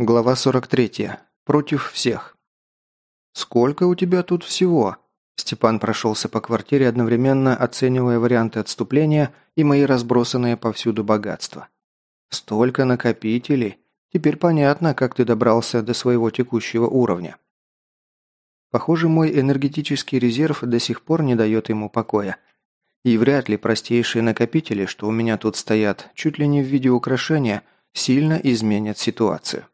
Глава 43. Против всех. «Сколько у тебя тут всего?» Степан прошелся по квартире, одновременно оценивая варианты отступления и мои разбросанные повсюду богатства. «Столько накопителей. Теперь понятно, как ты добрался до своего текущего уровня». Похоже, мой энергетический резерв до сих пор не дает ему покоя. И вряд ли простейшие накопители, что у меня тут стоят, чуть ли не в виде украшения, сильно изменят ситуацию.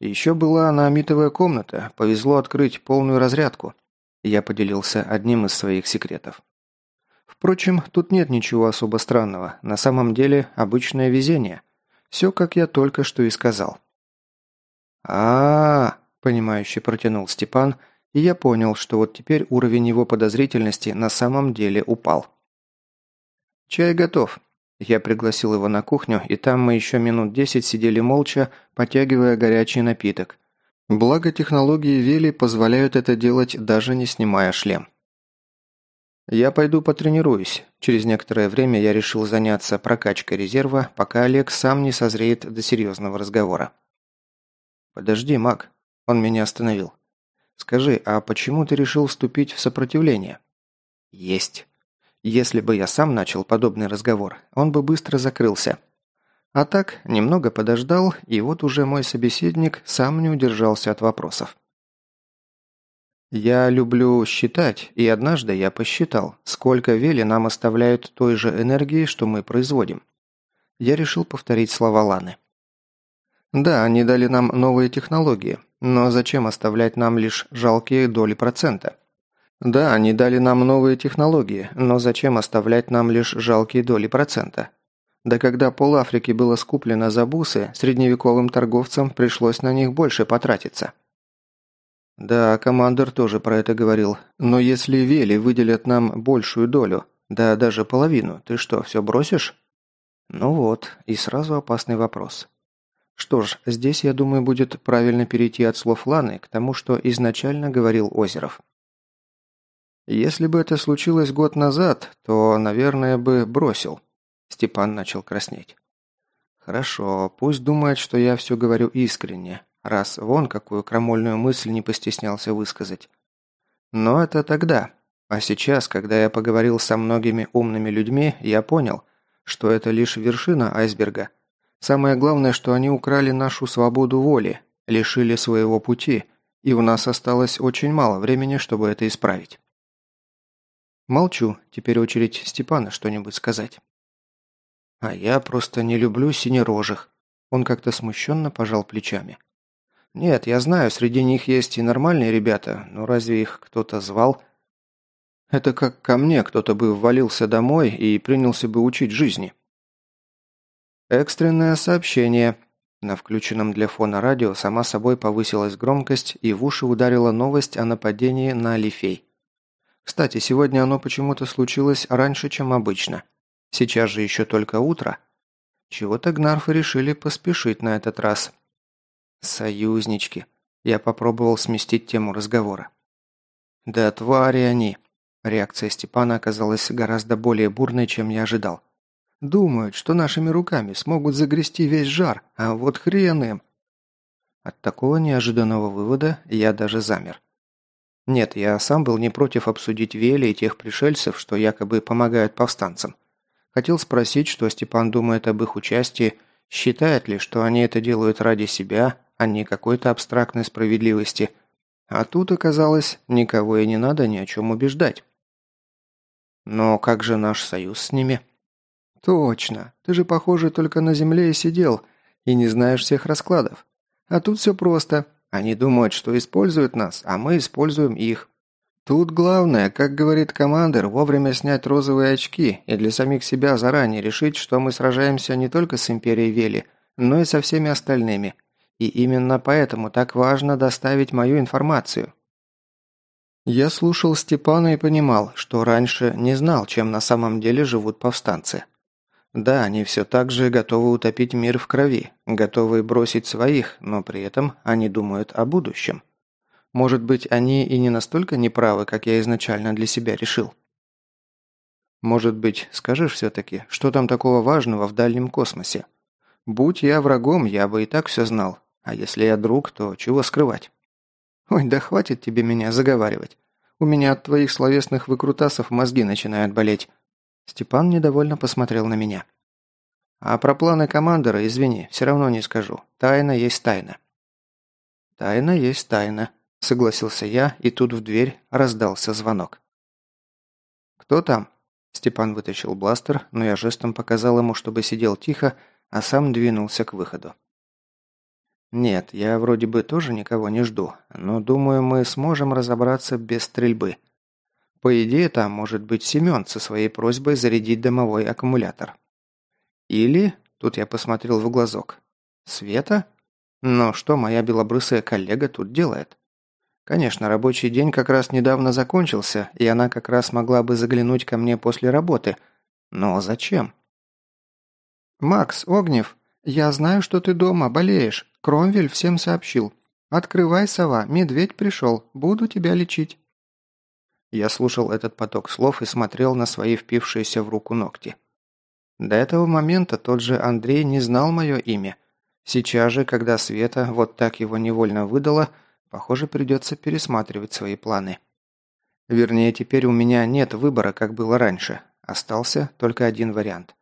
Еще была аномитовая комната, повезло открыть полную разрядку. Я поделился одним из своих секретов. Впрочем, тут нет ничего особо странного. На самом деле, обычное везение. Все, как я только что и сказал. а, -а, -а понимающе протянул Степан, и я понял, что вот теперь уровень его подозрительности на самом деле упал. «Чай готов», я пригласил его на кухню, и там мы еще минут десять сидели молча, потягивая горячий напиток. Благо технологии Вели позволяют это делать, даже не снимая шлем. «Я пойду потренируюсь. Через некоторое время я решил заняться прокачкой резерва, пока Олег сам не созреет до серьезного разговора». «Подожди, маг». Он меня остановил. «Скажи, а почему ты решил вступить в сопротивление?» «Есть». Если бы я сам начал подобный разговор, он бы быстро закрылся. А так, немного подождал, и вот уже мой собеседник сам не удержался от вопросов. Я люблю считать, и однажды я посчитал, сколько вели нам оставляют той же энергии, что мы производим. Я решил повторить слова Ланы. Да, они дали нам новые технологии, но зачем оставлять нам лишь жалкие доли процента? Да, они дали нам новые технологии, но зачем оставлять нам лишь жалкие доли процента? Да когда пол Африки было скуплено за бусы, средневековым торговцам пришлось на них больше потратиться. Да, командир тоже про это говорил. Но если Вели выделят нам большую долю, да даже половину, ты что, все бросишь? Ну вот, и сразу опасный вопрос. Что ж, здесь, я думаю, будет правильно перейти от слов Ланы к тому, что изначально говорил Озеров. Если бы это случилось год назад, то, наверное, бы бросил. Степан начал краснеть. Хорошо, пусть думает, что я все говорю искренне, раз вон какую крамольную мысль не постеснялся высказать. Но это тогда. А сейчас, когда я поговорил со многими умными людьми, я понял, что это лишь вершина айсберга. Самое главное, что они украли нашу свободу воли, лишили своего пути, и у нас осталось очень мало времени, чтобы это исправить. Молчу, теперь очередь Степана что-нибудь сказать. А я просто не люблю синерожих. Он как-то смущенно пожал плечами. Нет, я знаю, среди них есть и нормальные ребята, но разве их кто-то звал? Это как ко мне кто-то бы ввалился домой и принялся бы учить жизни. Экстренное сообщение. На включенном для фона радио сама собой повысилась громкость и в уши ударила новость о нападении на Алифей. Кстати, сегодня оно почему-то случилось раньше, чем обычно. Сейчас же еще только утро. Чего-то гнарфы решили поспешить на этот раз. Союзнички. Я попробовал сместить тему разговора. Да твари они. Реакция Степана оказалась гораздо более бурной, чем я ожидал. Думают, что нашими руками смогут загрести весь жар, а вот хрен им. От такого неожиданного вывода я даже замер. Нет, я сам был не против обсудить Вели и тех пришельцев, что якобы помогают повстанцам. Хотел спросить, что Степан думает об их участии, считает ли, что они это делают ради себя, а не какой-то абстрактной справедливости. А тут оказалось, никого и не надо ни о чем убеждать. Но как же наш союз с ними? Точно, ты же, похоже, только на земле и сидел, и не знаешь всех раскладов. А тут все просто. Они думают, что используют нас, а мы используем их. Тут главное, как говорит командир, вовремя снять розовые очки и для самих себя заранее решить, что мы сражаемся не только с Империей Вели, но и со всеми остальными. И именно поэтому так важно доставить мою информацию. Я слушал Степана и понимал, что раньше не знал, чем на самом деле живут повстанцы. Да, они все так же готовы утопить мир в крови, готовы бросить своих, но при этом они думают о будущем. Может быть, они и не настолько неправы, как я изначально для себя решил. Может быть, скажешь все-таки, что там такого важного в дальнем космосе? Будь я врагом, я бы и так все знал. А если я друг, то чего скрывать? Ой, да хватит тебе меня заговаривать. У меня от твоих словесных выкрутасов мозги начинают болеть. Степан недовольно посмотрел на меня. А про планы командора, извини, все равно не скажу. Тайна есть тайна. Тайна есть тайна, согласился я, и тут в дверь раздался звонок. «Кто там?» Степан вытащил бластер, но я жестом показал ему, чтобы сидел тихо, а сам двинулся к выходу. «Нет, я вроде бы тоже никого не жду, но думаю, мы сможем разобраться без стрельбы. По идее, там может быть Семен со своей просьбой зарядить домовой аккумулятор. Или, тут я посмотрел в глазок, Света? Но что моя белобрысая коллега тут делает?» Конечно, рабочий день как раз недавно закончился, и она как раз могла бы заглянуть ко мне после работы. Но зачем? «Макс, Огнев, я знаю, что ты дома, болеешь. Кромвель всем сообщил. Открывай, сова, медведь пришел, буду тебя лечить». Я слушал этот поток слов и смотрел на свои впившиеся в руку ногти. До этого момента тот же Андрей не знал мое имя. Сейчас же, когда Света вот так его невольно выдала – Похоже, придется пересматривать свои планы. Вернее, теперь у меня нет выбора, как было раньше. Остался только один вариант.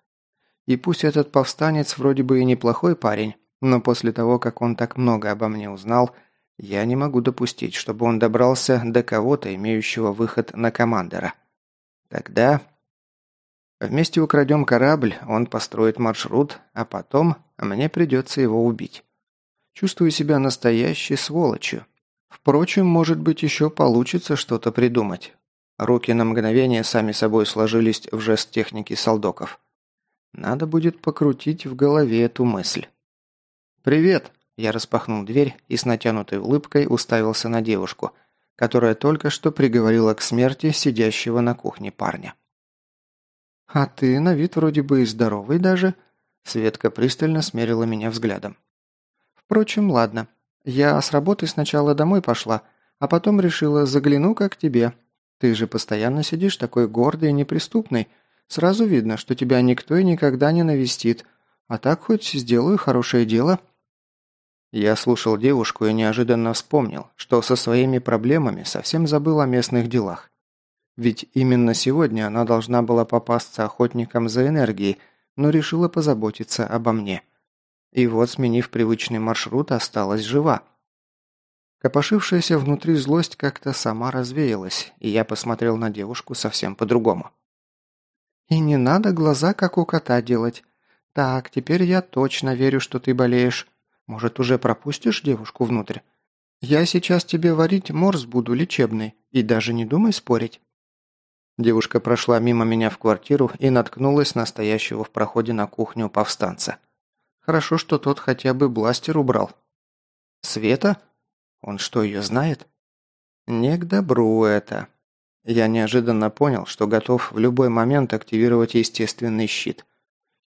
И пусть этот повстанец вроде бы и неплохой парень, но после того, как он так много обо мне узнал, я не могу допустить, чтобы он добрался до кого-то, имеющего выход на командора. Тогда... Вместе украдем корабль, он построит маршрут, а потом мне придется его убить. Чувствую себя настоящей сволочью. Впрочем, может быть, еще получится что-то придумать. Руки на мгновение сами собой сложились в жест техники солдоков. Надо будет покрутить в голове эту мысль. «Привет!» Я распахнул дверь и с натянутой улыбкой уставился на девушку, которая только что приговорила к смерти сидящего на кухне парня. «А ты на вид вроде бы и здоровый даже», Светка пристально смерила меня взглядом. «Впрочем, ладно. Я с работы сначала домой пошла, а потом решила загляну-ка к тебе. Ты же постоянно сидишь такой гордый и неприступный. Сразу видно, что тебя никто и никогда не навестит. А так хоть сделаю хорошее дело». Я слушал девушку и неожиданно вспомнил, что со своими проблемами совсем забыл о местных делах. Ведь именно сегодня она должна была попасться охотникам за энергией, но решила позаботиться обо мне. И вот, сменив привычный маршрут, осталась жива. Копошившаяся внутри злость как-то сама развеялась, и я посмотрел на девушку совсем по-другому. «И не надо глаза, как у кота, делать. Так, теперь я точно верю, что ты болеешь. Может, уже пропустишь девушку внутрь? Я сейчас тебе варить морс буду лечебный, и даже не думай спорить». Девушка прошла мимо меня в квартиру и наткнулась на стоящего в проходе на кухню повстанца. Хорошо, что тот хотя бы бластер убрал. Света? Он что, ее знает? Не к добру это. Я неожиданно понял, что готов в любой момент активировать естественный щит.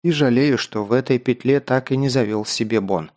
И жалею, что в этой петле так и не завел себе Бон.